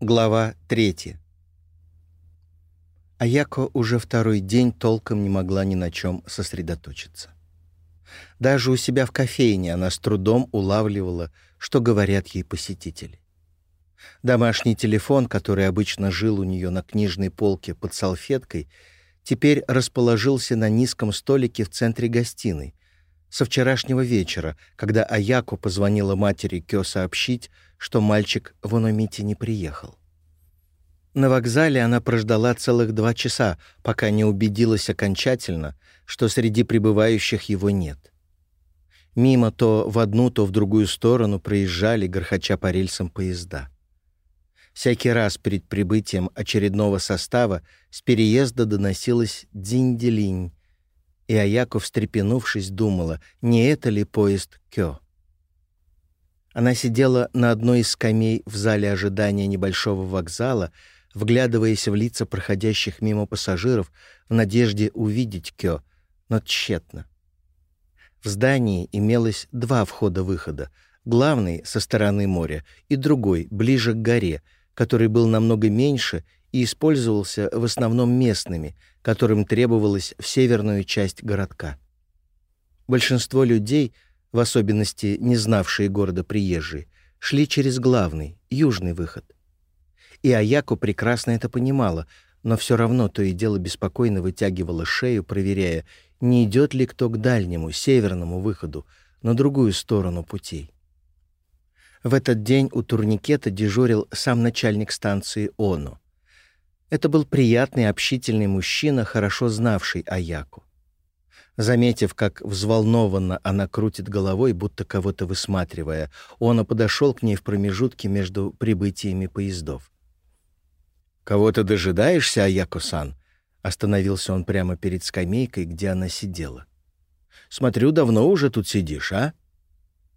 Глава 3. Аяко уже второй день толком не могла ни на чем сосредоточиться. Даже у себя в кофейне она с трудом улавливала, что говорят ей посетители. Домашний телефон, который обычно жил у нее на книжной полке под салфеткой, теперь расположился на низком столике в центре гостиной, со вчерашнего вечера, когда Аяко позвонила матери Кё сообщить, что мальчик в Ономите не приехал. На вокзале она прождала целых два часа, пока не убедилась окончательно, что среди прибывающих его нет. Мимо то в одну, то в другую сторону проезжали, горхача по рельсам поезда. Всякий раз перед прибытием очередного состава с переезда доносилась дзинь-делинь, и Аяко, встрепенувшись, думала, не это ли поезд Кё. Она сидела на одной из скамей в зале ожидания небольшого вокзала, вглядываясь в лица проходящих мимо пассажиров в надежде увидеть Кё, но тщетно. В здании имелось два входа-выхода, главный со стороны моря и другой, ближе к горе, который был намного меньше и использовался в основном местными, которым требовалось в северную часть городка. Большинство людей, в особенности не знавшие города приезжие, шли через главный, южный выход. И Аяко прекрасно это понимала, но все равно то и дело беспокойно вытягивала шею, проверяя, не идет ли кто к дальнему, северному выходу, на другую сторону путей. В этот день у турникета дежурил сам начальник станции ОНО. Это был приятный, общительный мужчина, хорошо знавший Аяку. Заметив, как взволнованно она крутит головой, будто кого-то высматривая, он подошел к ней в промежутке между прибытиями поездов. «Кого ты дожидаешься, Аяко-сан?» Остановился он прямо перед скамейкой, где она сидела. «Смотрю, давно уже тут сидишь, а?»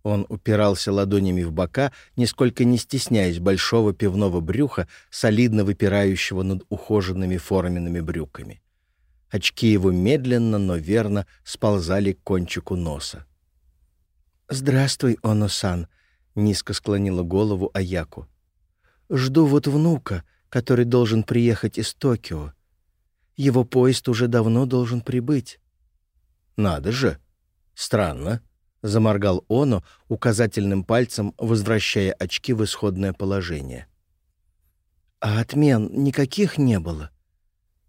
Он упирался ладонями в бока, нисколько не стесняясь большого пивного брюха, солидно выпирающего над ухоженными форменными брюками. Очки его медленно, но верно сползали к кончику носа. «Здравствуй, Оно-сан», — низко склонила голову Аяку. «Жду вот внука, который должен приехать из Токио. Его поезд уже давно должен прибыть». «Надо же! Странно», заморгал Оно, указательным пальцем возвращая очки в исходное положение. «А отмен никаких не было?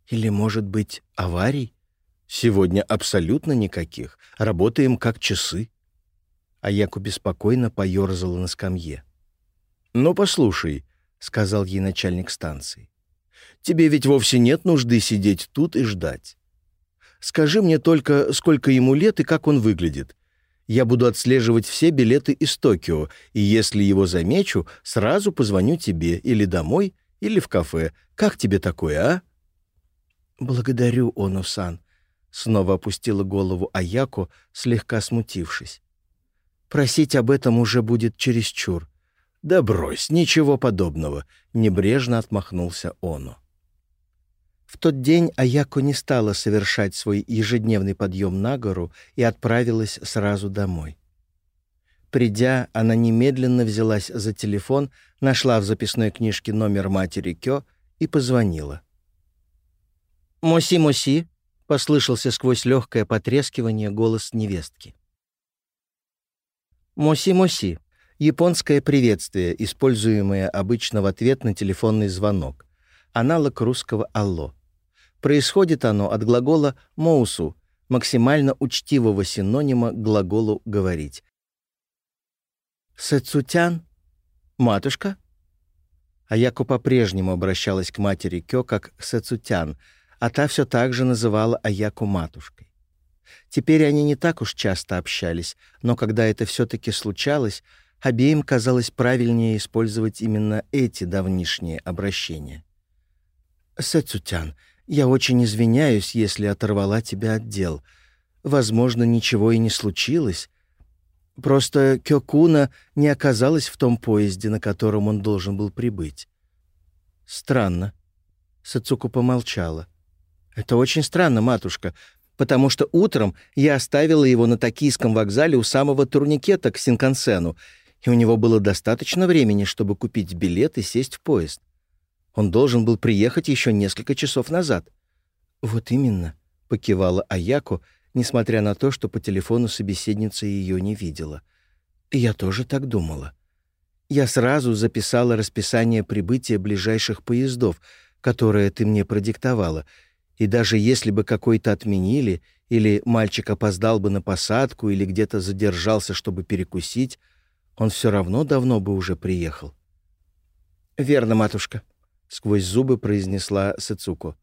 Или, может быть, аварий?» «Сегодня абсолютно никаких. Работаем как часы». А Яку беспокойно поёрзала на скамье. «Ну, послушай», — сказал ей начальник станции, «тебе ведь вовсе нет нужды сидеть тут и ждать. Скажи мне только, сколько ему лет и как он выглядит. Я буду отслеживать все билеты из Токио, и если его замечу, сразу позвоню тебе или домой, или в кафе. Как тебе такое, а?» «Благодарю, Оно-сан», — снова опустила голову Аяко, слегка смутившись. «Просить об этом уже будет чересчур». «Да брось, ничего подобного», — небрежно отмахнулся Оно. В тот день Аяко не стала совершать свой ежедневный подъем на гору и отправилась сразу домой. Придя, она немедленно взялась за телефон, нашла в записной книжке номер матери Кё и позвонила. «Моси-моси», — послышался сквозь легкое потрескивание голос невестки. «Моси-моси» — японское приветствие, используемое обычно в ответ на телефонный звонок, аналог русского «алло». Происходит оно от глагола «моусу», максимально учтивого синонима глаголу «говорить». «Сэцутян? Матушка?» Аяко по-прежнему обращалась к матери Кё как «сэцутян», а та все так же называла Аяку матушкой. Теперь они не так уж часто общались, но когда это все-таки случалось, обеим казалось правильнее использовать именно эти давнишние обращения. «Сэцутян», я очень извиняюсь, если оторвала тебя от дел. Возможно, ничего и не случилось. Просто Кёкуна не оказалась в том поезде, на котором он должен был прибыть. Странно. Сацуку помолчала. Это очень странно, матушка, потому что утром я оставила его на токийском вокзале у самого турникета к Синкансену, и у него было достаточно времени, Он должен был приехать еще несколько часов назад. «Вот именно», — покивала Аяку, несмотря на то, что по телефону собеседница ее не видела. «Я тоже так думала. Я сразу записала расписание прибытия ближайших поездов, которое ты мне продиктовала, и даже если бы какой-то отменили, или мальчик опоздал бы на посадку, или где-то задержался, чтобы перекусить, он все равно давно бы уже приехал». «Верно, матушка», сквозь зубы произнесла Сыцуку.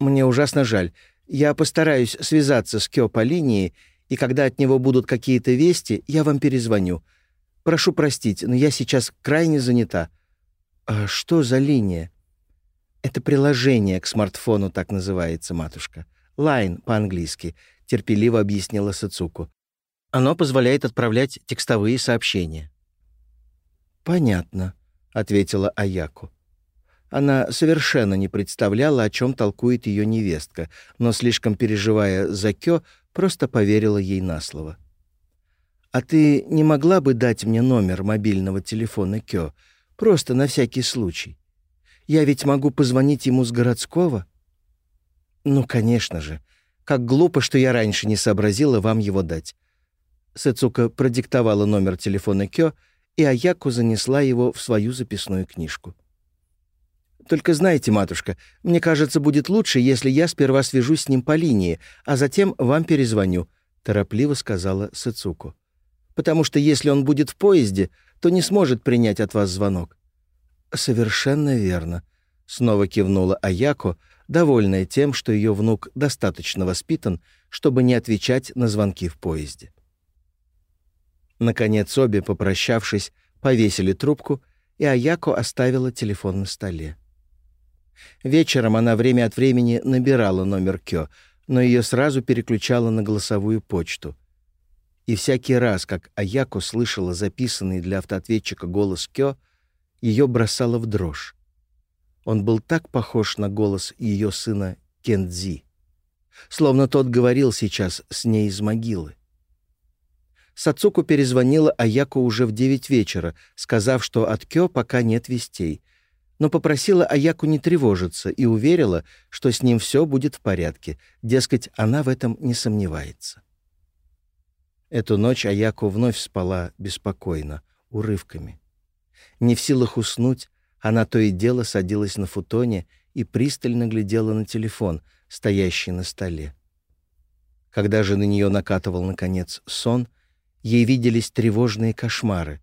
«Мне ужасно жаль. Я постараюсь связаться с Кё по линии, и когда от него будут какие-то вести, я вам перезвоню. Прошу простить, но я сейчас крайне занята». «А что за линия?» «Это приложение к смартфону, так называется, матушка. Line по-английски», — терпеливо объяснила Сацуку. «Оно позволяет отправлять текстовые сообщения». «Понятно», — ответила Аяку. Она совершенно не представляла, о чем толкует ее невестка, но, слишком переживая за Кё, просто поверила ей на слово. «А ты не могла бы дать мне номер мобильного телефона Кё? Просто на всякий случай. Я ведь могу позвонить ему с городского?» «Ну, конечно же. Как глупо, что я раньше не сообразила вам его дать». Сэцука продиктовала номер телефона Кё, и Аяку занесла его в свою записную книжку. Только знаете, матушка, мне кажется, будет лучше, если я сперва свяжусь с ним по линии, а затем вам перезвоню», — торопливо сказала Сыцуку. «Потому что если он будет в поезде, то не сможет принять от вас звонок». «Совершенно верно», — снова кивнула Аяко, довольная тем, что ее внук достаточно воспитан, чтобы не отвечать на звонки в поезде. Наконец обе, попрощавшись, повесили трубку, и Аяко оставила телефон на столе. Вечером она время от времени набирала номер Кё, но ее сразу переключала на голосовую почту. И всякий раз, как Аяко слышала записанный для автоответчика голос Кё, ее бросало в дрожь. Он был так похож на голос ее сына Кендзи. Словно тот говорил сейчас с ней из могилы. Сацуку перезвонила Аяко уже в девять вечера, сказав, что от Кё пока нет вестей — но попросила Аяку не тревожиться и уверила, что с ним все будет в порядке, дескать, она в этом не сомневается. Эту ночь Аяку вновь спала беспокойно, урывками. Не в силах уснуть, она то и дело садилась на футоне и пристально глядела на телефон, стоящий на столе. Когда же на нее накатывал, наконец, сон, ей виделись тревожные кошмары,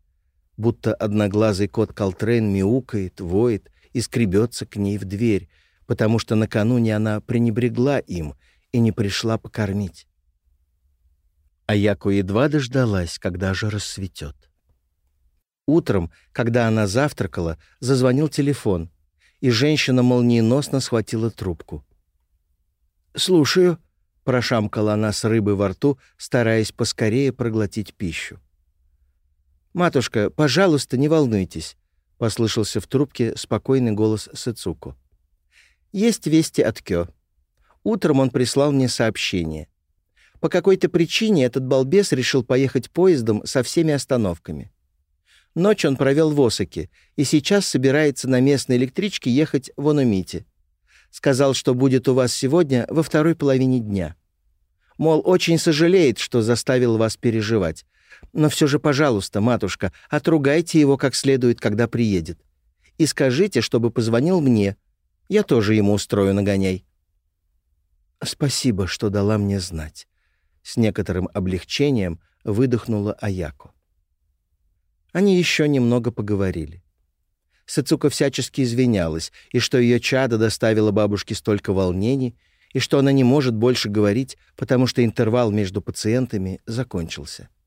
будто одноглазый кот Колтрейн мяукает, воет и скребется к ней в дверь, потому что накануне она пренебрегла им и не пришла покормить. А Яко едва дождалась, когда же рассветет. Утром, когда она завтракала, зазвонил телефон, и женщина молниеносно схватила трубку. «Слушаю», — прошамкала она с рыбой во рту, стараясь поскорее проглотить пищу. «Матушка, пожалуйста, не волнуйтесь», — послышался в трубке спокойный голос Сыцуку. «Есть вести от Кё. Утром он прислал мне сообщение. По какой-то причине этот балбес решил поехать поездом со всеми остановками. Ночь он провел в Осаке и сейчас собирается на местной электричке ехать в Онумите. Сказал, что будет у вас сегодня во второй половине дня. Мол, очень сожалеет, что заставил вас переживать, но все же, пожалуйста, матушка, отругайте его как следует, когда приедет. И скажите, чтобы позвонил мне. Я тоже ему устрою нагоняй». «Спасибо, что дала мне знать». С некоторым облегчением выдохнула Аяко. Они еще немного поговорили. Сыцука всячески извинялась, и что ее чадо доставило бабушке столько волнений, и что она не может больше говорить, потому что интервал между пациентами закончился. —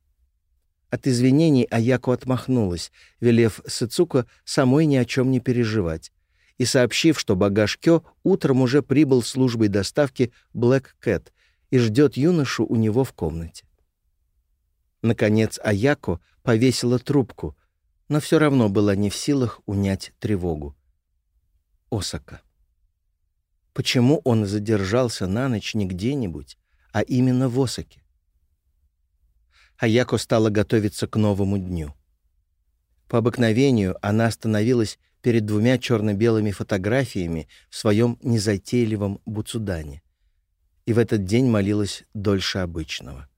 От извинений Аяко отмахнулась, велев Сыцуко самой ни о чем не переживать, и сообщив, что багаж Кё утром уже прибыл службой доставки Black Cat и ждет юношу у него в комнате. Наконец Аяко повесила трубку, но все равно была не в силах унять тревогу. Осака. Почему он задержался на ночь не где-нибудь, а Яко стала готовиться к новому дню. По обыкновению она остановилась перед двумя черно-белыми фотографиями в своем незатейливом буцудане. И в этот день молилась дольше обычного.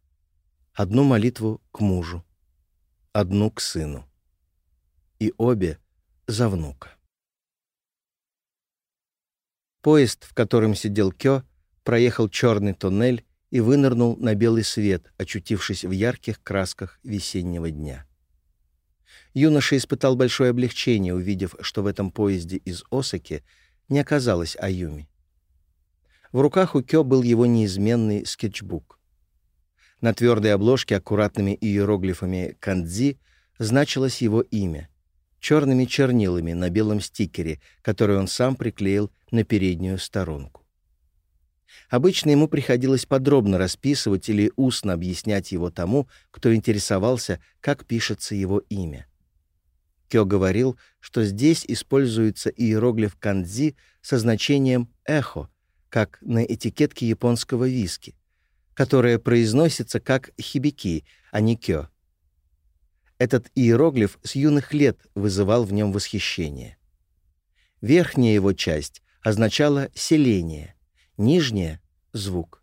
Одну молитву к мужу, одну к сыну. И обе за внука. Поезд, в котором сидел Кё, проехал черный туннель и вынырнул на белый свет, очутившись в ярких красках весеннего дня. Юноша испытал большое облегчение, увидев, что в этом поезде из Осаки не оказалось Аюми. В руках у Кё был его неизменный скетчбук. На твердой обложке аккуратными иероглифами «Кандзи» значилось его имя, черными чернилами на белом стикере, который он сам приклеил на переднюю сторонку. Обычно ему приходилось подробно расписывать или устно объяснять его тому, кто интересовался, как пишется его имя. Кё говорил, что здесь используется иероглиф «кандзи» со значением «эхо», как на этикетке японского виски, которая произносится как «хибики», а не «кё». Этот иероглиф с юных лет вызывал в нем восхищение. Верхняя его часть означала «селение», нижняя — звук.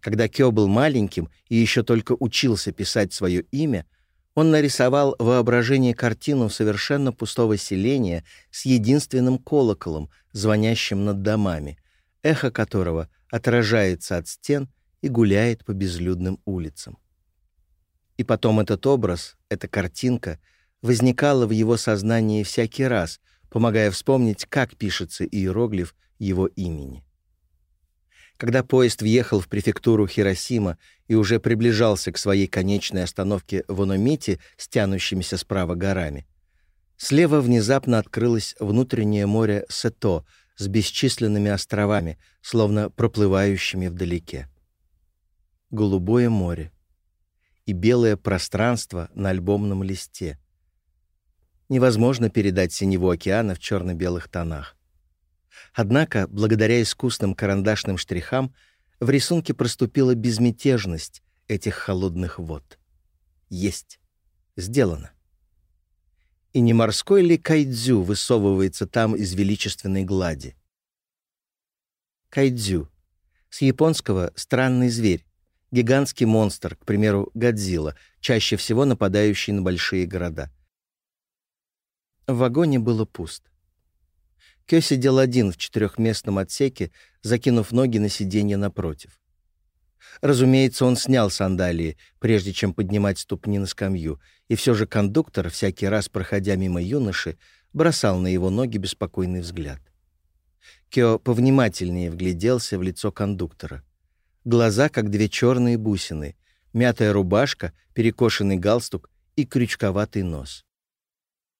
Когда Кё был маленьким и еще только учился писать свое имя, он нарисовал воображение картину совершенно пустого селения с единственным колоколом, звонящим над домами, эхо которого отражается от стен и гуляет по безлюдным улицам. И потом этот образ, эта картинка возникала в его сознании всякий раз, помогая вспомнить, как пишется иероглиф его имени. Когда поезд въехал в префектуру Хиросима и уже приближался к своей конечной остановке в Ономите с справа горами, слева внезапно открылось внутреннее море Сето с бесчисленными островами, словно проплывающими вдалеке. Голубое море и белое пространство на альбомном листе. Невозможно передать синеву океана в черно-белых тонах. Однако, благодаря искусным карандашным штрихам, в рисунке проступила безмятежность этих холодных вод. Есть. Сделано. И не морской ли кайдзю высовывается там из величественной глади? Кайдзю. С японского «странный зверь», гигантский монстр, к примеру, Годзилла, чаще всего нападающий на большие города. В вагоне было пусто. Кё сидел один в четырехместном отсеке, закинув ноги на сиденье напротив. Разумеется, он снял сандалии, прежде чем поднимать ступни на скамью, и все же кондуктор, всякий раз проходя мимо юноши, бросал на его ноги беспокойный взгляд. Кё повнимательнее вгляделся в лицо кондуктора. Глаза, как две черные бусины, мятая рубашка, перекошенный галстук и крючковатый нос.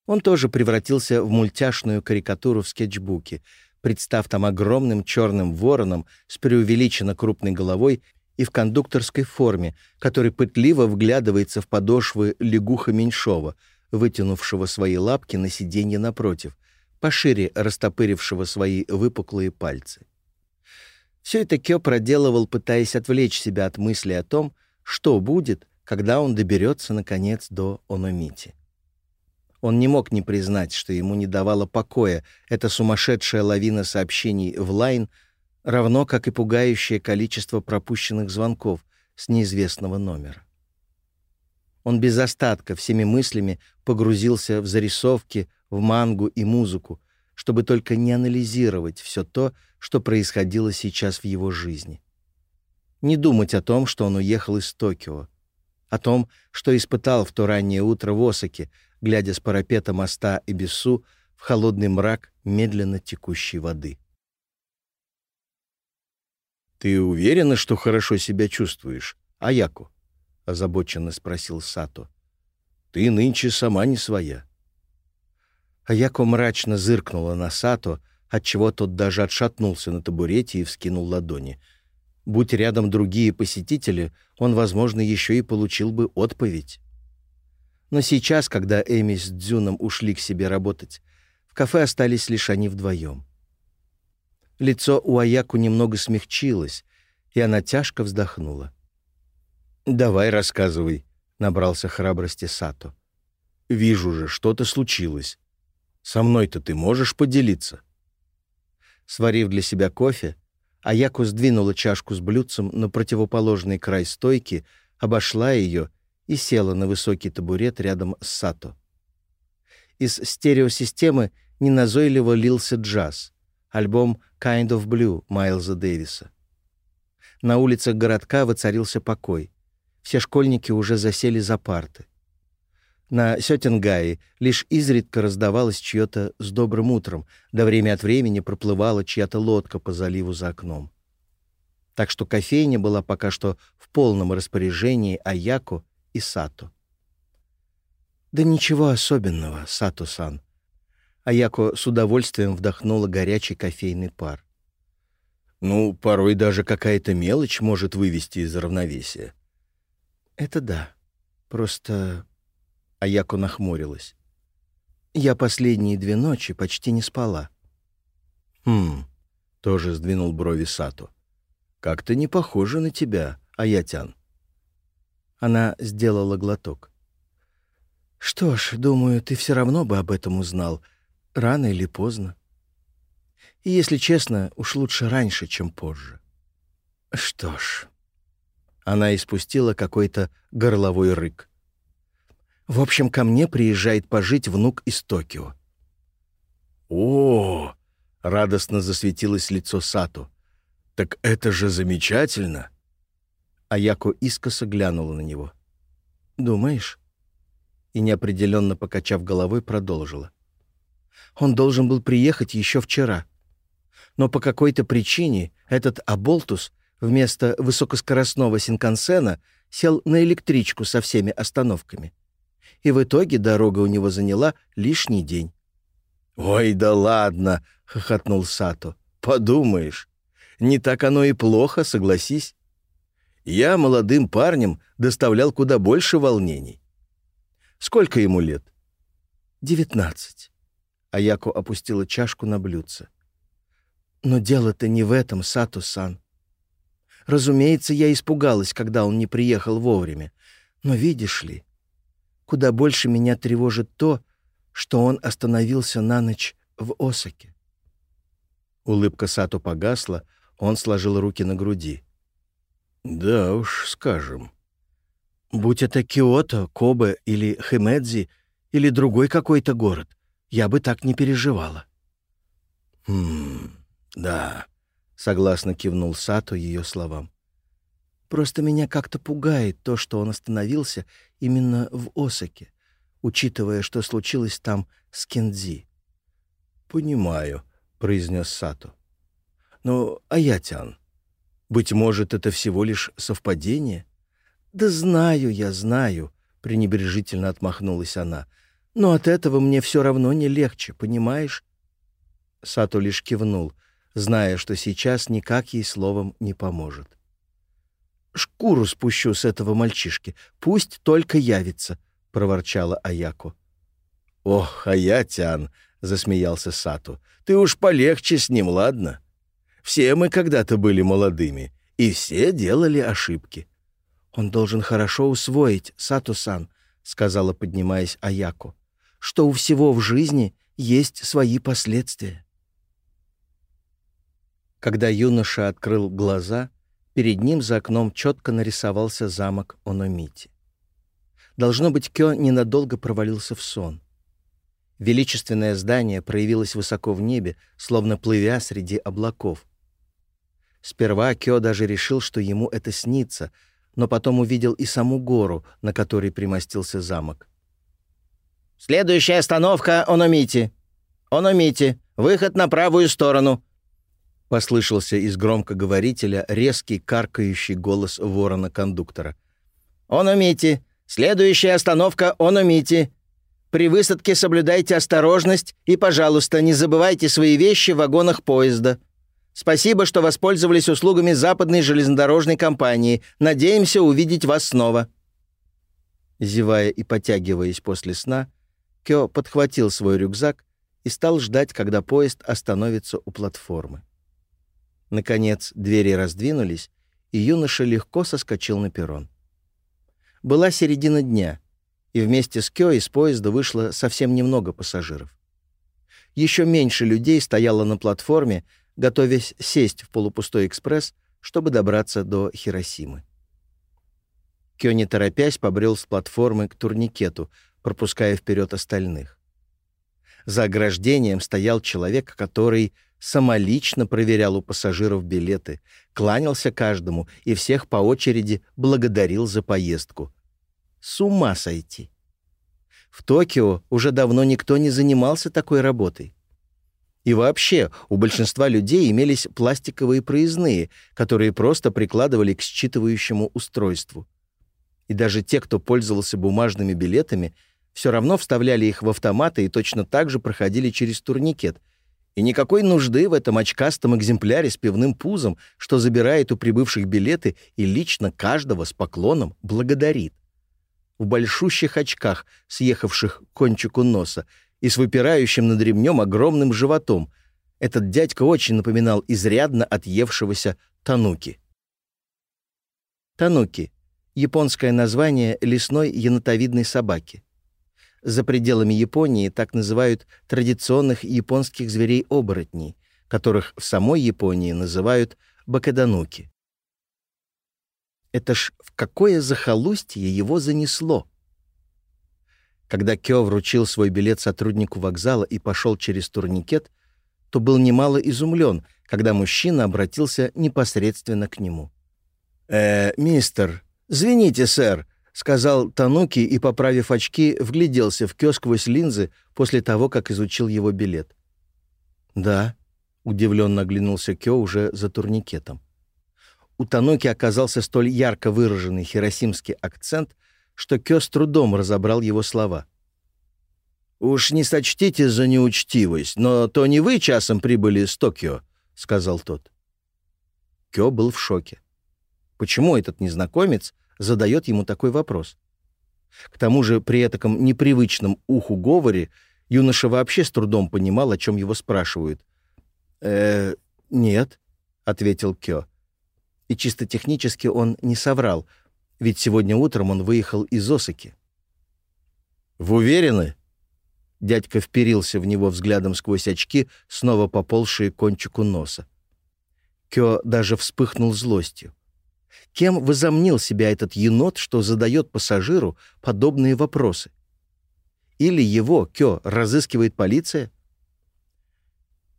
Он тоже превратился в мультяшную карикатуру в скетчбуке, представ там огромным черным вороном с преувеличенно крупной головой и в кондукторской форме, который пытливо вглядывается в подошвы лягуха Меньшова, вытянувшего свои лапки на сиденье напротив, пошире растопырившего свои выпуклые пальцы. Все это Кё проделывал, пытаясь отвлечь себя от мысли о том, что будет, когда он доберется, наконец, до Ономити. Он не мог не признать, что ему не давало покоя эта сумасшедшая лавина сообщений в Лайн, равно как и пугающее количество пропущенных звонков с неизвестного номера. Он без остатка всеми мыслями погрузился в зарисовки, в мангу и музыку, чтобы только не анализировать все то, что происходило сейчас в его жизни. Не думать о том, что он уехал из Токио, о том, что испытал в то раннее утро в Осаке — глядя с парапета моста Эбису в холодный мрак медленно текущей воды. «Ты уверена, что хорошо себя чувствуешь, Аяку?» — озабоченно спросил Сато. «Ты нынче сама не своя». Аяко мрачно зыркнула на Сато, отчего тот даже отшатнулся на табурете и вскинул ладони. Будь рядом другие посетители, он, возможно, еще и получил бы отповедь. Но сейчас, когда Эми с Дзюном ушли к себе работать, в кафе остались лишь они вдвоем. Лицо у Аяку немного смягчилось, и она тяжко вздохнула. «Давай рассказывай», — набрался храбрости Сато. «Вижу же, что-то случилось. Со мной-то ты можешь поделиться?» Сварив для себя кофе, Аяку сдвинула чашку с блюдцем на противоположный край стойки, обошла ее и села на высокий табурет рядом с Сато. Из стереосистемы неназойливо лился джаз, альбом «Kind of Blue» Майлза Дэвиса. На улицах городка воцарился покой. Все школьники уже засели за парты. На Сётингае лишь изредка раздавалось чьё-то с добрым утром, да время от времени проплывала чья-то лодка по заливу за окном. Так что кофейня была пока что в полном распоряжении Аяку и Сату. «Да ничего особенного, Сату-сан». Аяко с удовольствием вдохнула горячий кофейный пар. «Ну, порой даже какая-то мелочь может вывести из равновесия». «Это да. Просто...» Аяко нахмурилась. «Я последние две ночи почти не спала». «Хм...» — тоже сдвинул брови Сату. «Как-то не похоже на тебя, Аятян». Она сделала глоток. «Что ж, думаю, ты все равно бы об этом узнал, рано или поздно. И, если честно, уж лучше раньше, чем позже». «Что ж...» Она испустила какой-то горловой рык. «В общем, ко мне приезжает пожить внук из Токио». «О!» — радостно засветилось лицо Сату. «Так это же замечательно!» Аяко искоса глянула на него. «Думаешь?» И неопределенно покачав головой, продолжила. «Он должен был приехать еще вчера. Но по какой-то причине этот Аболтус вместо высокоскоростного синкансена сел на электричку со всеми остановками. И в итоге дорога у него заняла лишний день». «Ой, да ладно!» — хохотнул Сато. «Подумаешь! Не так оно и плохо, согласись!» я молодым парнем доставлял куда больше волнений. Сколько ему лет? Девятнадцать. Аяко опустила чашку на блюдце. Но дело-то не в этом, Сато-сан. Разумеется, я испугалась, когда он не приехал вовремя. Но видишь ли, куда больше меня тревожит то, что он остановился на ночь в Осаке. Улыбка Сато погасла, он сложил руки на груди. Да уж, скажем. Будь это Киото, Кобе или Химедзи, или другой какой-то город, я бы так не переживала. Хм, да, согласно кивнул Сато ее словам. Просто меня как-то пугает то, что он остановился именно в Осаке, учитывая, что случилось там с Кензи. «Понимаю», — произнес Сато. «Ну, а я быть может, это всего лишь совпадение? Да знаю я, знаю, пренебрежительно отмахнулась она. Но от этого мне все равно не легче, понимаешь? Сато лишь кивнул, зная, что сейчас никак ей словом не поможет. «Шкуру спущу с этого мальчишки, пусть только явится», — проворчала Аяко. «Ох, Аятян!» — засмеялся Сату. «Ты уж полегче с ним, ладно?» Все мы когда-то были молодыми, и все делали ошибки. Он должен хорошо усвоить, Сатусан, сказала, поднимаясь Аяку, что у всего в жизни есть свои последствия. Когда юноша открыл глаза, перед ним за окном четко нарисовался замок Ономити. Должно быть, Кё ненадолго провалился в сон. Величественное здание проявилось высоко в небе, словно плывя среди облаков — Сперва Кё даже решил, что ему это снится, но потом увидел и саму гору, на которой примостился замок. «Следующая остановка — Ономити! Ономити! Выход на правую сторону!» Послышался из громкоговорителя резкий каркающий голос ворона-кондуктора. «Ономити! Следующая остановка — Ономити! При высадке соблюдайте осторожность и, пожалуйста, не забывайте свои вещи в вагонах поезда!» Спасибо, что воспользовались услугами западной железнодорожной компании. Надеемся увидеть вас снова». Зевая и потягиваясь после сна, Кё подхватил свой рюкзак и стал ждать, когда поезд остановится у платформы. Наконец, двери раздвинулись, и юноша легко соскочил на перрон. Была середина дня, и вместе с Кё из поезда вышло совсем немного пассажиров. Еще меньше людей стояло на платформе, готовясь сесть в полупустой экспресс, чтобы добраться до Хиросимы. Кёни торопясь, побрел с платформы к турникету, пропуская вперед остальных. За ограждением стоял человек, который самолично проверял у пассажиров билеты, кланялся каждому и всех по очереди благодарил за поездку. С ума сойти! В Токио уже давно никто не занимался такой работой. И вообще, у большинства людей имелись пластиковые проездные, которые просто прикладывали к считывающему устройству. И даже те, кто пользовался бумажными билетами, все равно вставляли их в автоматы и точно так же проходили через турникет. И никакой нужды в этом очкастом экземпляре с пивным пузом, что забирает у прибывших билеты и лично каждого с поклоном благодарит. В большущих очках, съехавших кончику носа, и с выпирающим над ремнем огромным животом. Этот дядька очень напоминал изрядно отъевшегося тануки. Тануки — японское название лесной енотовидной собаки. За пределами Японии так называют традиционных японских зверей-оборотней, которых в самой Японии называют бакадануки. Это ж в какое захолустье его занесло? Когда Кё вручил свой билет сотруднику вокзала и пошел через турникет, то был немало изумлен, когда мужчина обратился непосредственно к нему. «Э, мистер, извините, сэр», — сказал Тануки и, поправив очки, вгляделся в Кё сквозь линзы после того, как изучил его билет. «Да», — удивленно оглянулся Кё уже за турникетом. У Тануки оказался столь ярко выраженный хиросимский акцент — что Кё с трудом разобрал его слова. «Уж не сочтите за неучтивость, но то не вы часом прибыли из Токио», — сказал тот. Кё был в шоке. Почему этот незнакомец задает ему такой вопрос? К тому же при этом непривычном уху говоре юноша вообще с трудом понимал, о чем его спрашивают. «Э, нет», — ответил Кё. И чисто технически он не соврал — ведь сегодня утром он выехал из Осаки. «Вы уверены?» Дядька вперился в него взглядом сквозь очки, снова поползшие кончику носа. Кё даже вспыхнул злостью. Кем возомнил себя этот енот, что задает пассажиру подобные вопросы? Или его, Кё, разыскивает полиция?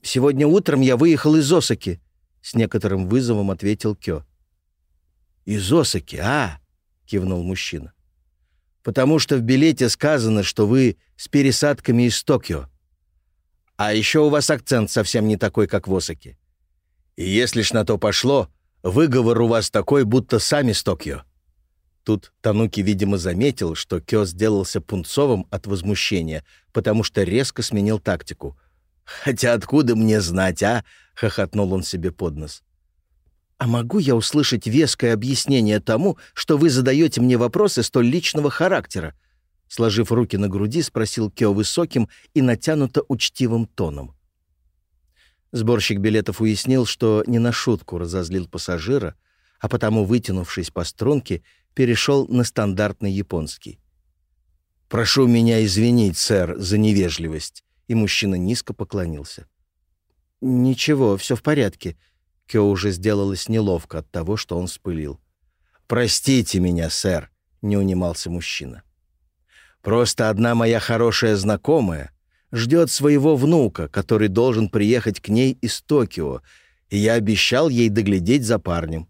«Сегодня утром я выехал из Осаки», — с некоторым вызовом ответил Кё. «Из Осаки, а? кивнул мужчина. «Потому что в билете сказано, что вы с пересадками из Токио. А еще у вас акцент совсем не такой, как в Осаке. И если ж на то пошло, выговор у вас такой, будто сами с Токио». Тут Тануки, видимо, заметил, что Кё сделался пунцовым от возмущения, потому что резко сменил тактику. «Хотя откуда мне знать, а?» — хохотнул он себе под нос. А могу я услышать веское объяснение тому, что вы задаете мне вопросы столь личного характера?» Сложив руки на груди, спросил Кео высоким и натянуто учтивым тоном. Сборщик билетов уяснил, что не на шутку разозлил пассажира, а потому, вытянувшись по струнке, перешел на стандартный японский. «Прошу меня извинить, сэр, за невежливость», и мужчина низко поклонился. «Ничего, все в порядке», Кё уже сделалось неловко от того, что он спылил. «Простите меня, сэр», — не унимался мужчина. «Просто одна моя хорошая знакомая ждет своего внука, который должен приехать к ней из Токио, и я обещал ей доглядеть за парнем.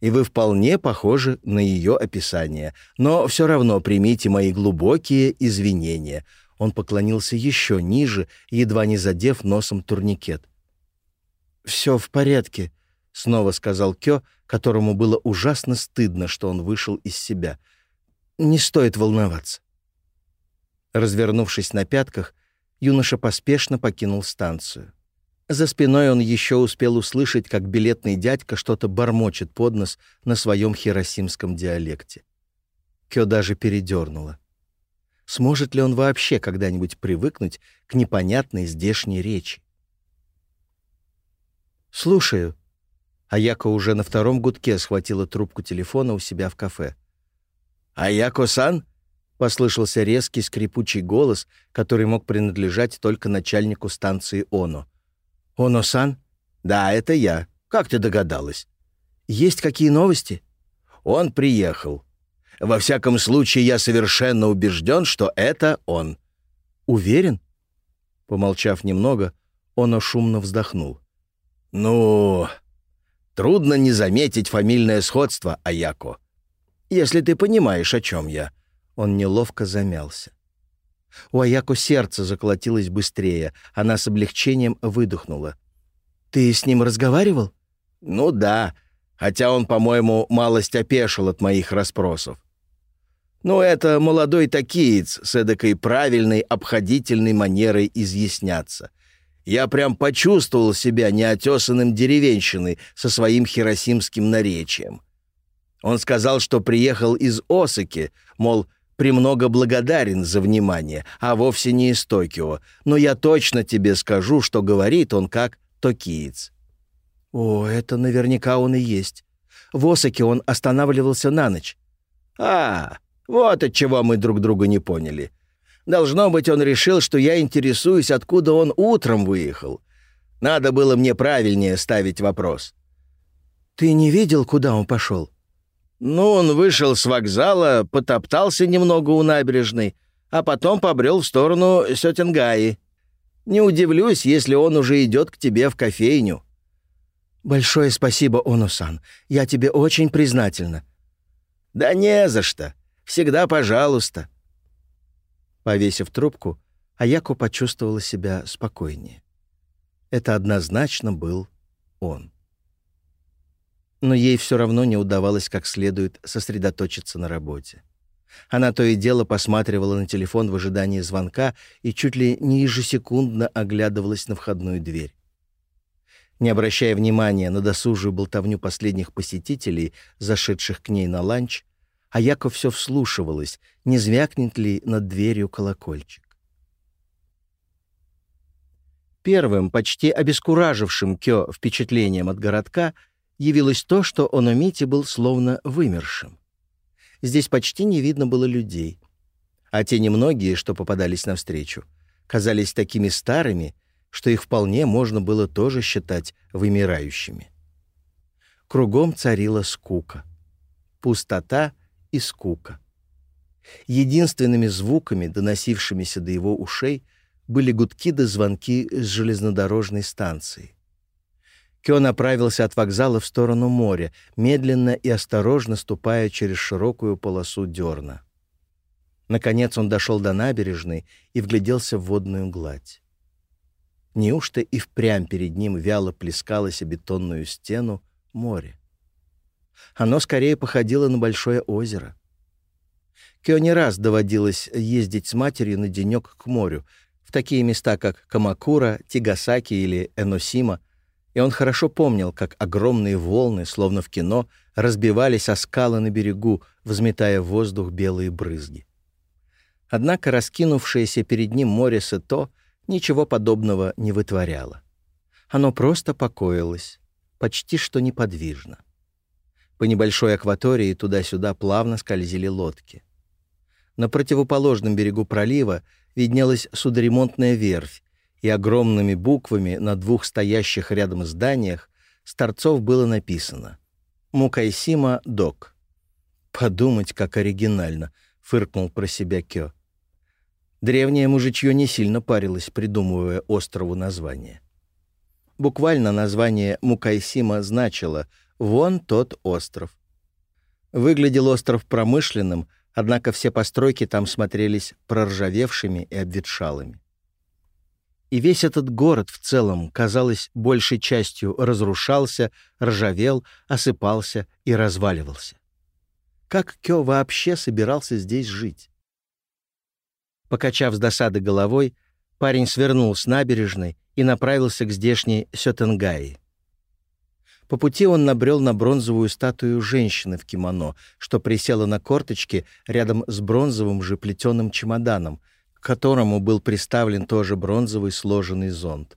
И вы вполне похожи на ее описание, но все равно примите мои глубокие извинения». Он поклонился еще ниже, едва не задев носом турникет все в порядке», — снова сказал Кё, которому было ужасно стыдно, что он вышел из себя. «Не стоит волноваться». Развернувшись на пятках, юноша поспешно покинул станцию. За спиной он еще успел услышать, как билетный дядька что-то бормочет под нос на своем хиросимском диалекте. Кё даже передернуло. Сможет ли он вообще когда-нибудь привыкнуть к непонятной здешней речи? «Слушаю». Аяко уже на втором гудке схватила трубку телефона у себя в кафе. «Аяко-сан?» — послышался резкий скрипучий голос, который мог принадлежать только начальнику станции ОНО. «Оно-сан?» «Да, это я. Как ты догадалась?» «Есть какие новости?» «Он приехал. Во всяком случае, я совершенно убежден, что это он». «Уверен?» Помолчав немного, Оно шумно вздохнул. «Ну...» «Трудно не заметить фамильное сходство, Аяко. Если ты понимаешь, о чем я». Он неловко замялся. У Аяко сердце заколотилось быстрее. Она с облегчением выдохнула. «Ты с ним разговаривал?» «Ну да, хотя он, по-моему, малость опешил от моих расспросов. Ну это молодой такиец с эдакой правильной обходительной манерой изъясняться — я прям почувствовал себя неотесанным деревенщиной со своим хиросимским наречием. Он сказал, что приехал из Осаки, мол, премного благодарен за внимание, а вовсе не из Токио, но я точно тебе скажу, что говорит он как токиец. О, это наверняка он и есть. В Осаке он останавливался на ночь. А, вот от чего мы друг друга не поняли. Должно быть, он решил, что я интересуюсь, откуда он утром выехал. Надо было мне правильнее ставить вопрос. «Ты не видел, куда он пошел?» «Ну, он вышел с вокзала, потоптался немного у набережной, а потом побрел в сторону Сётенгаи. Не удивлюсь, если он уже идет к тебе в кофейню». «Большое спасибо, Онусан, Я тебе очень признательна». «Да не за что. Всегда пожалуйста». Повесив трубку, Аяку почувствовала себя спокойнее. Это однозначно был он. Но ей все равно не удавалось как следует сосредоточиться на работе. Она то и дело посматривала на телефон в ожидании звонка и чуть ли не ежесекундно оглядывалась на входную дверь. Не обращая внимания на досужую болтовню последних посетителей, зашедших к ней на ланч, а Яков все вслушивалась, не звякнет ли над дверью колокольчик. Первым, почти обескуражившим Кё впечатлением от городка, явилось то, что он Ономити был словно вымершим. Здесь почти не видно было людей, а те немногие, что попадались навстречу, казались такими старыми, что их вполне можно было тоже считать вымирающими. Кругом царила скука. Пустота — и скука. Единственными звуками, доносившимися до его ушей, были гудки да звонки с железнодорожной станции. Кё направился от вокзала в сторону моря, медленно и осторожно ступая через широкую полосу дерна. Наконец он дошел до набережной и вгляделся в водную гладь. Неужто и впрямь перед ним вяло плескалось о бетонную стену море? Оно скорее походило на большое озеро. Кё не раз доводилось ездить с матерью на денёк к морю, в такие места, как Камакура, Тигасаки или Эносима, и он хорошо помнил, как огромные волны, словно в кино, разбивались о скалы на берегу, взметая в воздух белые брызги. Однако раскинувшееся перед ним море Сето ничего подобного не вытворяло. Оно просто покоилось, почти что неподвижно. По небольшой акватории туда-сюда плавно скользили лодки. На противоположном берегу пролива виднелась судоремонтная верфь, и огромными буквами на двух стоящих рядом зданиях с торцов было написано «Мукайсима Док». «Подумать, как оригинально!» — фыркнул про себя Кё. Древнее мужичье не сильно парилось, придумывая острову название. Буквально название Мукайсима значило — «Вон тот остров». Выглядел остров промышленным, однако все постройки там смотрелись проржавевшими и обветшалыми и весь этот город в целом, казалось, большей частью разрушался, ржавел, осыпался и разваливался. Как Кё вообще собирался здесь жить? Покачав с досады головой, парень свернул с набережной и направился к здешней Сётенгаи. По пути он набрел на бронзовую статую женщины в кимоно, что присела на корточки рядом с бронзовым же плетеным чемоданом, к которому был приставлен тоже бронзовый сложенный зонт.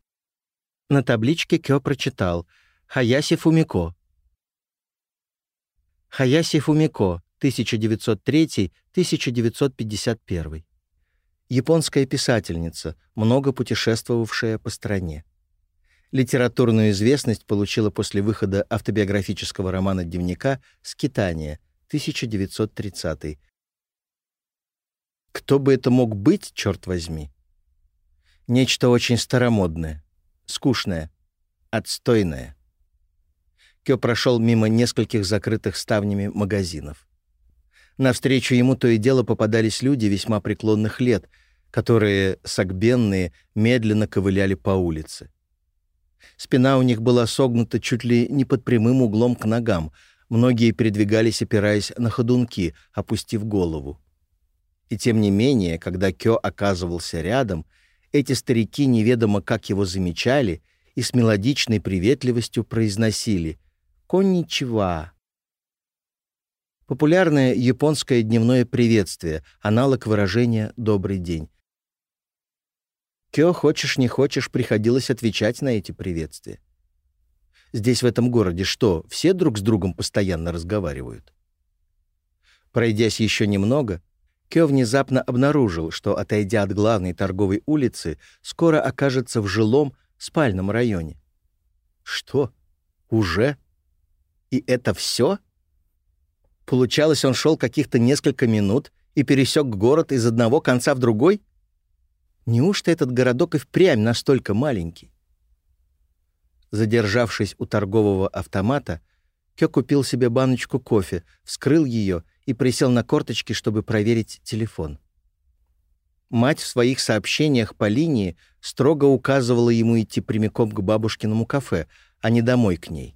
На табличке Кё прочитал «Хаяси Фумико». Хаяси Фумико, 1903-1951. Японская писательница, много путешествовавшая по стране. Литературную известность получила после выхода автобиографического романа-дневника «Скитание» 1930 Кто бы это мог быть, черт возьми? Нечто очень старомодное, скучное, отстойное. Кё прошел мимо нескольких закрытых ставнями магазинов. Навстречу ему то и дело попадались люди весьма преклонных лет, которые, согбенные, медленно ковыляли по улице. Спина у них была согнута чуть ли не под прямым углом к ногам. Многие передвигались, опираясь на ходунки, опустив голову. И тем не менее, когда Кё оказывался рядом, эти старики неведомо как его замечали и с мелодичной приветливостью произносили «Конничева». Популярное японское дневное приветствие, аналог выражения «добрый день». Тео, хочешь не хочешь, приходилось отвечать на эти приветствия. Здесь, в этом городе, что, все друг с другом постоянно разговаривают? Пройдясь еще немного, Кё внезапно обнаружил, что, отойдя от главной торговой улицы, скоро окажется в жилом спальном районе. Что? Уже? И это все? Получалось, он шел каких-то несколько минут и пересек город из одного конца в другой — Неужто этот городок и впрямь настолько маленький? Задержавшись у торгового автомата, Кё купил себе баночку кофе, вскрыл ее и присел на корточки, чтобы проверить телефон. Мать в своих сообщениях по линии строго указывала ему идти прямиком к бабушкиному кафе, а не домой к ней.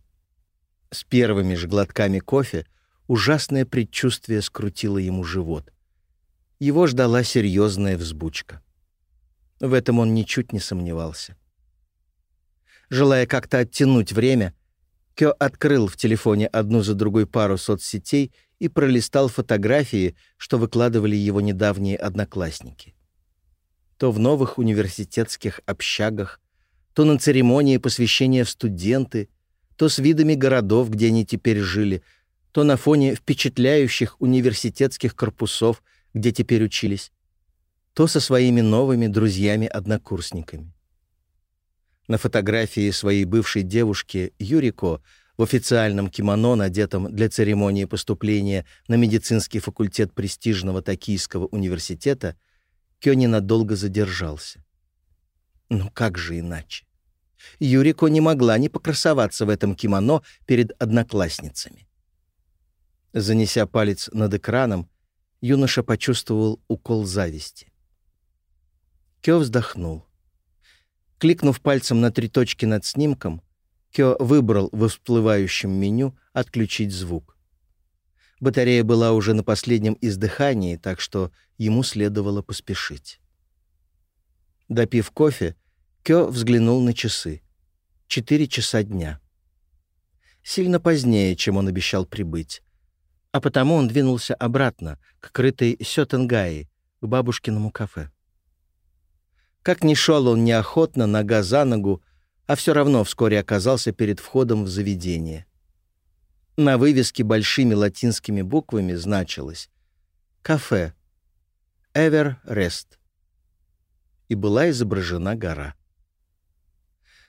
С первыми же глотками кофе ужасное предчувствие скрутило ему живот. Его ждала серьезная взбучка. В этом он ничуть не сомневался. Желая как-то оттянуть время, Кё открыл в телефоне одну за другой пару соцсетей и пролистал фотографии, что выкладывали его недавние одноклассники. То в новых университетских общагах, то на церемонии посвящения в студенты, то с видами городов, где они теперь жили, то на фоне впечатляющих университетских корпусов, где теперь учились то со своими новыми друзьями-однокурсниками. На фотографии своей бывшей девушки Юрико в официальном кимоно, надетом для церемонии поступления на медицинский факультет престижного Токийского университета, Кёни надолго задержался. Ну как же иначе? Юрико не могла не покрасоваться в этом кимоно перед одноклассницами. Занеся палец над экраном, юноша почувствовал укол зависти. Кё вздохнул. Кликнув пальцем на три точки над снимком, Кё выбрал в всплывающем меню «Отключить звук». Батарея была уже на последнем издыхании, так что ему следовало поспешить. Допив кофе, Кё взглянул на часы. Четыре часа дня. Сильно позднее, чем он обещал прибыть. А потому он двинулся обратно, к крытой Сётенгаи, к бабушкиному кафе. Как ни шел он неохотно, нога за ногу, а все равно вскоре оказался перед входом в заведение. На вывеске большими латинскими буквами значилось «Кафе. Эвер Рест». И была изображена гора.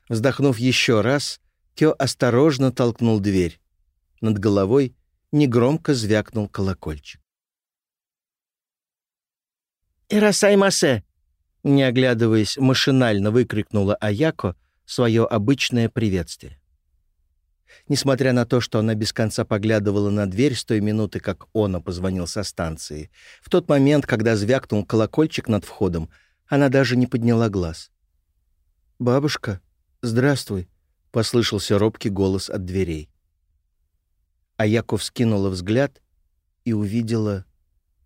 Вздохнув еще раз, Кё осторожно толкнул дверь. Над головой негромко звякнул колокольчик. «Ирасаймасе!» Не оглядываясь, машинально выкрикнула Аяко свое обычное приветствие. Несмотря на то, что она без конца поглядывала на дверь с той минуты, как Она позвонил со станции, в тот момент, когда звякнул колокольчик над входом, она даже не подняла глаз. «Бабушка, здравствуй», — послышался робкий голос от дверей. Аяко вскинула взгляд и увидела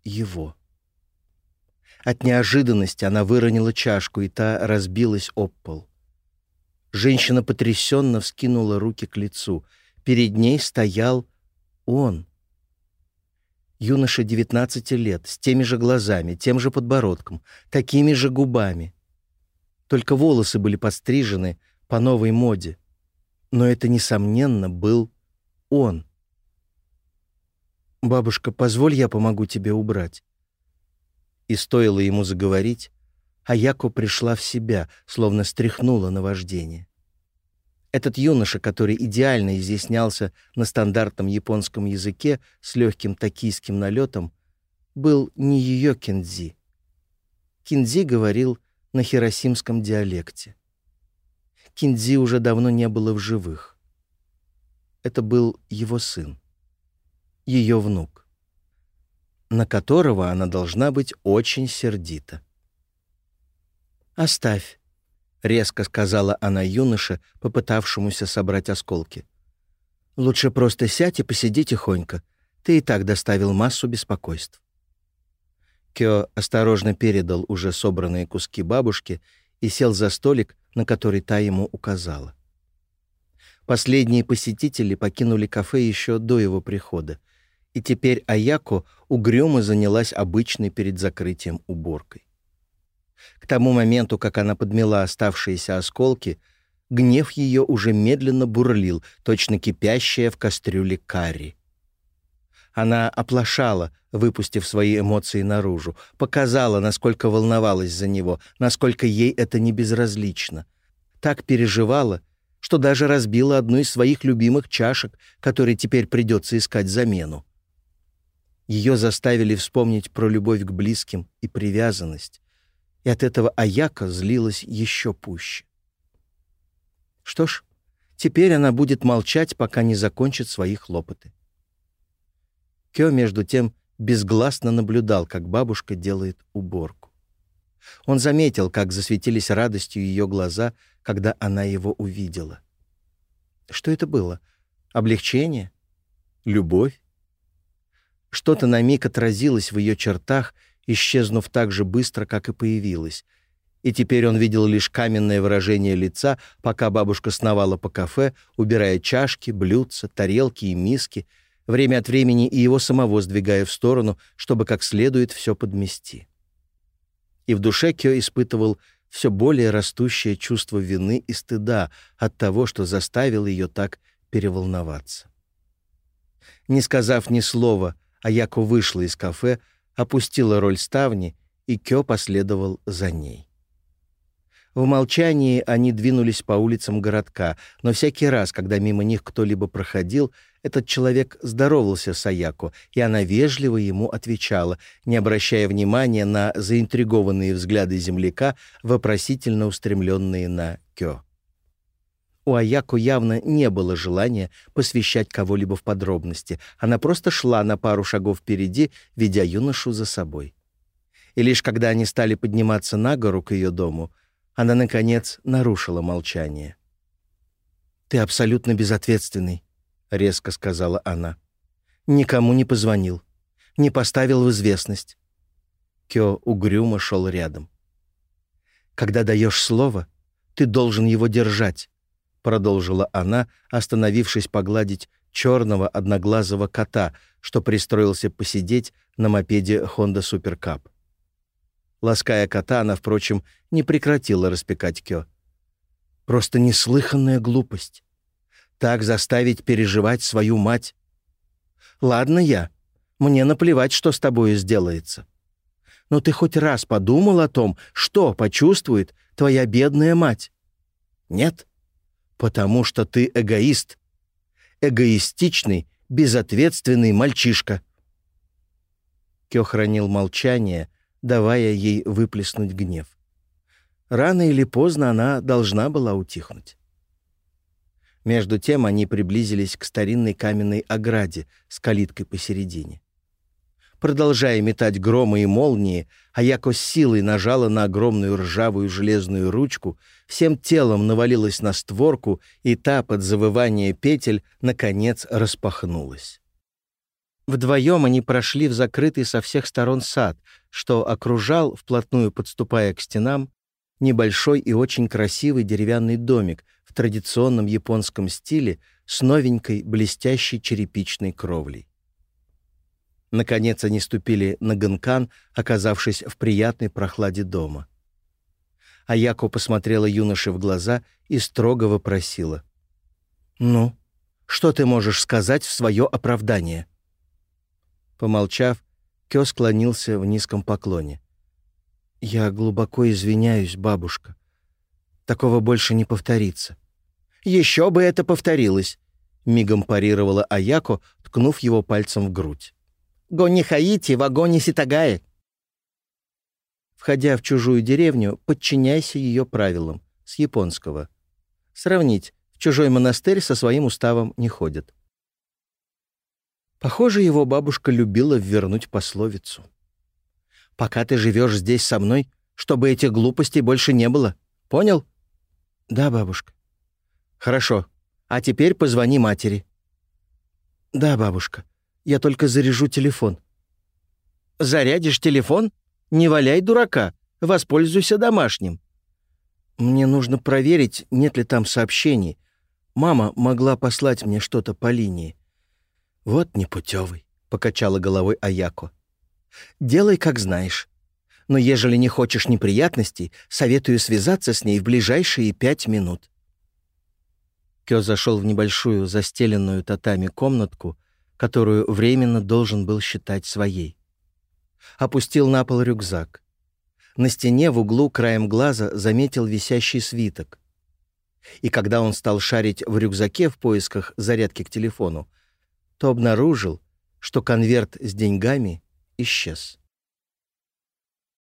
его. От неожиданности она выронила чашку, и та разбилась об пол. Женщина потрясенно вскинула руки к лицу. Перед ней стоял он. Юноша 19 лет, с теми же глазами, тем же подбородком, такими же губами. Только волосы были подстрижены по новой моде. Но это, несомненно, был он. «Бабушка, позволь я помогу тебе убрать?» и стоило ему заговорить, а яко пришла в себя, словно стряхнула на вождение. Этот юноша, который идеально изъяснялся на стандартном японском языке с легким токийским налетом, был не ее кинзи. Кинзи говорил на хиросимском диалекте. Кинзи уже давно не было в живых. Это был его сын, ее внук на которого она должна быть очень сердита. «Оставь», — резко сказала она юноше, попытавшемуся собрать осколки. «Лучше просто сядь и посиди тихонько. Ты и так доставил массу беспокойств». Кё осторожно передал уже собранные куски бабушке и сел за столик, на который та ему указала. Последние посетители покинули кафе еще до его прихода — и теперь Аяко угрюмо занялась обычной перед закрытием уборкой. К тому моменту, как она подмела оставшиеся осколки, гнев ее уже медленно бурлил, точно кипящая в кастрюле карри. Она оплошала, выпустив свои эмоции наружу, показала, насколько волновалась за него, насколько ей это не безразлично. Так переживала, что даже разбила одну из своих любимых чашек, которой теперь придется искать замену. Ее заставили вспомнить про любовь к близким и привязанность, и от этого Аяка злилась еще пуще. Что ж, теперь она будет молчать, пока не закончит свои хлопоты. Кё, между тем, безгласно наблюдал, как бабушка делает уборку. Он заметил, как засветились радостью ее глаза, когда она его увидела. Что это было? Облегчение? Любовь? Что-то на миг отразилось в ее чертах, исчезнув так же быстро, как и появилось. И теперь он видел лишь каменное выражение лица, пока бабушка сновала по кафе, убирая чашки, блюдца, тарелки и миски, время от времени и его самого сдвигая в сторону, чтобы как следует все подмести. И в душе Кё испытывал все более растущее чувство вины и стыда от того, что заставил ее так переволноваться. Не сказав ни слова, Аяко вышла из кафе, опустила роль ставни, и Кё последовал за ней. В молчании они двинулись по улицам городка, но всякий раз, когда мимо них кто-либо проходил, этот человек здоровался с Аяко, и она вежливо ему отвечала, не обращая внимания на заинтригованные взгляды земляка, вопросительно устремленные на Кё. У Аяку явно не было желания посвящать кого-либо в подробности. Она просто шла на пару шагов впереди, ведя юношу за собой. И лишь когда они стали подниматься на гору к ее дому, она, наконец, нарушила молчание. «Ты абсолютно безответственный», — резко сказала она. «Никому не позвонил, не поставил в известность». Кё угрюмо шел рядом. «Когда даешь слово, ты должен его держать» продолжила она, остановившись погладить черного одноглазого кота, что пристроился посидеть на мопеде Honda Super Cup. Лаская кота, она, впрочем, не прекратила распекать Кё. Просто неслыханная глупость. Так заставить переживать свою мать. Ладно я. Мне наплевать, что с тобой сделается. Но ты хоть раз подумал о том, что почувствует твоя бедная мать? Нет? потому что ты эгоист. Эгоистичный, безответственный мальчишка». Кё хранил молчание, давая ей выплеснуть гнев. Рано или поздно она должна была утихнуть. Между тем они приблизились к старинной каменной ограде с калиткой посередине. Продолжая метать громы и молнии, Аяко с силой нажала на огромную ржавую железную ручку — всем телом навалилась на створку, и та под завывание петель, наконец, распахнулась. Вдвоем они прошли в закрытый со всех сторон сад, что окружал, вплотную подступая к стенам, небольшой и очень красивый деревянный домик в традиционном японском стиле с новенькой блестящей черепичной кровлей. Наконец они ступили на ганкан, оказавшись в приятной прохладе дома. Аяко посмотрела юноше в глаза и строго вопросила. «Ну, что ты можешь сказать в свое оправдание?» Помолчав, Кё склонился в низком поклоне. «Я глубоко извиняюсь, бабушка. Такого больше не повторится». «Еще бы это повторилось!» — мигом парировала Аяко, ткнув его пальцем в грудь. «Гони Хаити в агоне Ситагае!» Входя в чужую деревню, подчиняйся ее правилам. С японского. Сравнить. В чужой монастырь со своим уставом не ходят. Похоже, его бабушка любила вернуть пословицу. «Пока ты живешь здесь со мной, чтобы этих глупостей больше не было. Понял?» «Да, бабушка». «Хорошо. А теперь позвони матери». «Да, бабушка. Я только заряжу телефон». «Зарядишь телефон?» Не валяй дурака, воспользуйся домашним». «Мне нужно проверить, нет ли там сообщений. Мама могла послать мне что-то по линии». «Вот непутевый», — покачала головой Аяко. «Делай, как знаешь. Но ежели не хочешь неприятностей, советую связаться с ней в ближайшие пять минут». Кё зашел в небольшую застеленную татами комнатку, которую временно должен был считать своей. Опустил на пол рюкзак. На стене в углу краем глаза заметил висящий свиток. И когда он стал шарить в рюкзаке в поисках зарядки к телефону, то обнаружил, что конверт с деньгами исчез.